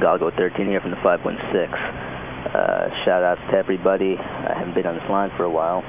Galgo 13 here from the 516. Uh, shout outs to everybody. I haven't been on this line for a while.